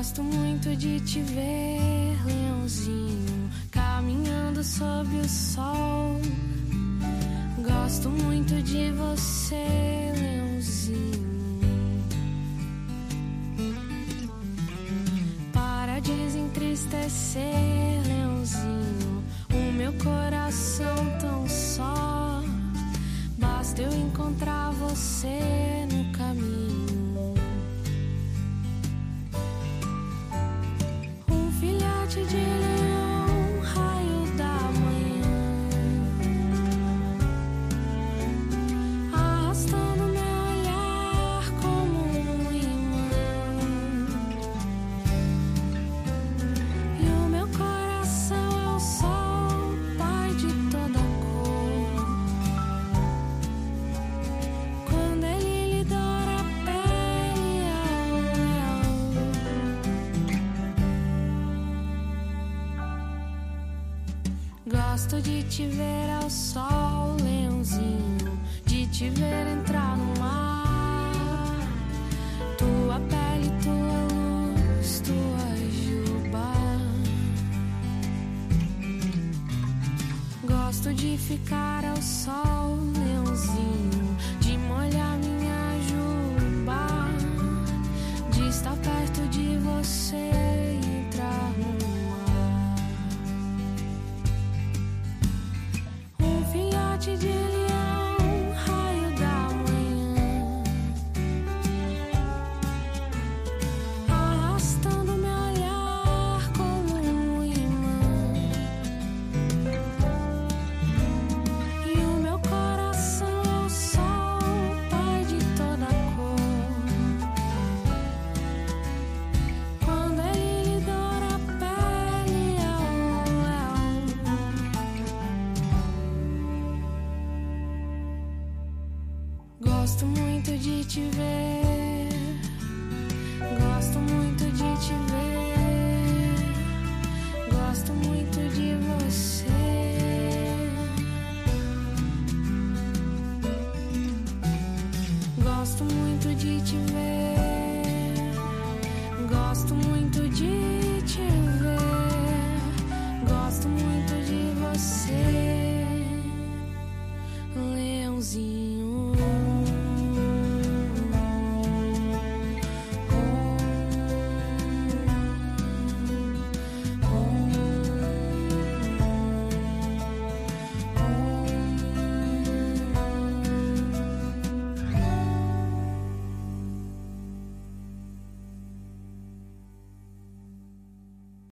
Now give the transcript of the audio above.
Gosto muito de te ver, leãozinho, caminhando sob o sol. Gosto muito de você, leãozinho. Para desentristecer, leãozinho, o meu coração tão só. Basta eu encontrar você Gosto de te ver ao sol, leãozinho, de te ver entrar no mar. Tua pele, tua luz, tua juba. Gosto de ficar ao sol, leãozinho, de molhar minha juba, de estar perto de você, what you do Gosto muito de te ver. Gosto muito de te ver. Gosto muito de você. Gosto muito de te ver. Gosto muito de